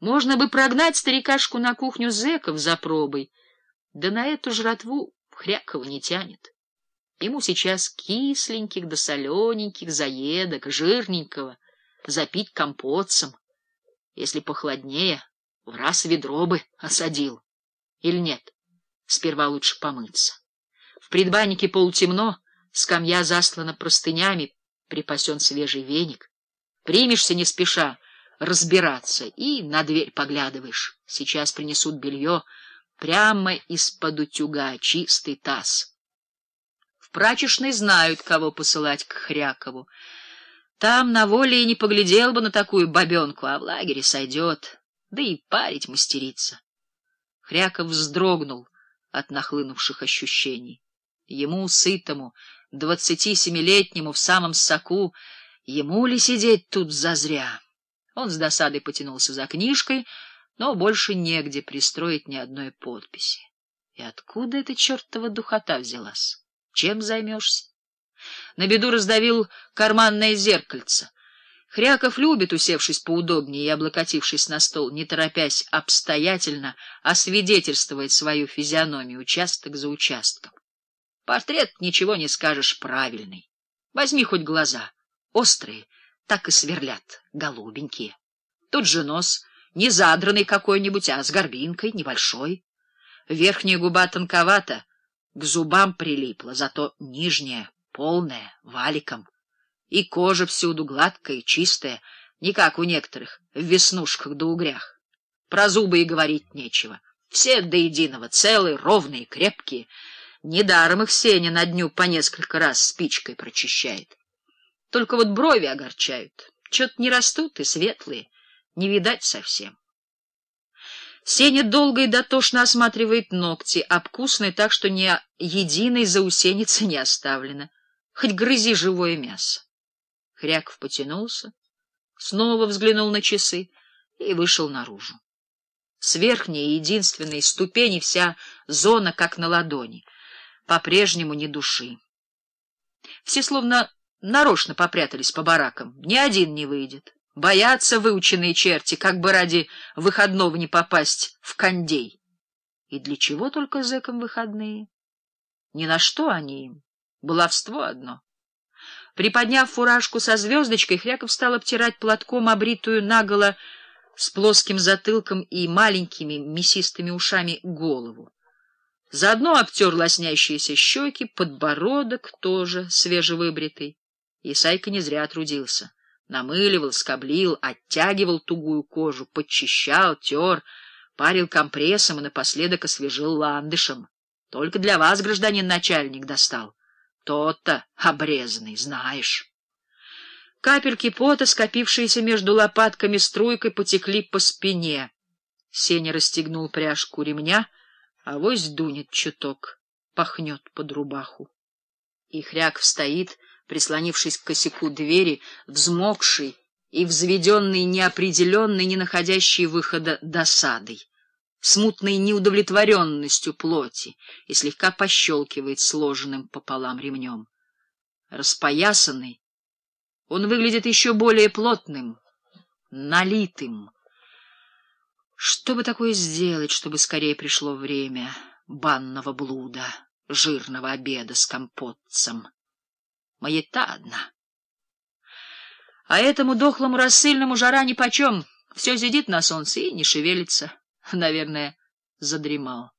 Можно бы прогнать старикашку на кухню зэков за пробой, да на эту жратву Хрякова не тянет. Ему сейчас кисленьких да солененьких заедок, жирненького, запить компотцем. Если похладнее, в раз ведро бы осадил. Или нет, сперва лучше помыться. В предбаннике полутемно, скамья заслана простынями, припасен свежий веник. Примешься не спеша разбираться и на дверь поглядываешь. Сейчас принесут белье прямо из-под утюга, чистый таз. В прачечной знают, кого посылать к Хрякову. Там на воле и не поглядел бы на такую бабенку, а в лагере сойдет, да и парить мастерица. Хряков вздрогнул от нахлынувших ощущений. Ему, сытому, двадцати семилетнему, в самом соку, ему ли сидеть тут зазря? Он с досадой потянулся за книжкой, но больше негде пристроить ни одной подписи. И откуда эта чертова духота взялась? Чем займешься? На беду раздавил карманное зеркальце. Хряков любит, усевшись поудобнее и облокотившись на стол, не торопясь обстоятельно, освидетельствовать свою физиономию участок за участком. Портрет, ничего не скажешь, правильный. Возьми хоть глаза, острые, так и сверлят, голубенькие. Тут же нос, не задранный какой-нибудь, а с горбинкой, небольшой. Верхняя губа тонковата, к зубам прилипла, зато нижняя, полная, валиком. И кожа всюду гладкая чистая, не как у некоторых, в веснушках да угрях. Про зубы и говорить нечего. Все до единого, целые, ровные, крепкие. Недаром их Сеня на дню по несколько раз спичкой прочищает. Только вот брови огорчают. Чё-то не растут и светлые, не видать совсем. Сеня долго и дотошно осматривает ногти, обкусные так, что ни единой заусеницы не оставлено. Хоть грызи живое мясо. Хряков потянулся, снова взглянул на часы и вышел наружу. С верхней единственной ступени вся зона как на ладони, по-прежнему ни души. Все словно нарочно попрятались по баракам, ни один не выйдет. Боятся выученные черти, как бы ради выходного не попасть в кондей. И для чего только зэкам выходные? Ни на что они им. Баловство одно. Приподняв фуражку со звездочкой, Хряков стал обтирать платком обритую наголо с плоским затылком и маленькими мясистыми ушами голову. Заодно обтер лоснящиеся щеки, подбородок тоже свежевыбритый. Исайка не зря трудился. Намыливал, скоблил, оттягивал тугую кожу, подчищал, тер, парил компрессом и напоследок освежил ландышем. Только для вас, гражданин начальник, достал. Тот-то обрезанный, знаешь. Капельки пота, скопившиеся между лопатками струйкой, потекли по спине. Сеня расстегнул пряжку ремня, а вось дунет чуток, пахнет под рубаху. И Хряков стоит, прислонившись к косяку двери, взмокший и взведенный неопределенной, не находящей выхода досадой, смутной неудовлетворенностью плоти и слегка пощелкивает сложенным пополам ремнем. Распоясанный, он выглядит еще более плотным, налитым. Что бы такое сделать, чтобы скорее пришло время банного блуда, жирного обеда с компотцем? Маята одна. А этому дохлому рассыльному жара нипочем. Все сидит на солнце и не шевелится. Наверное, задремал.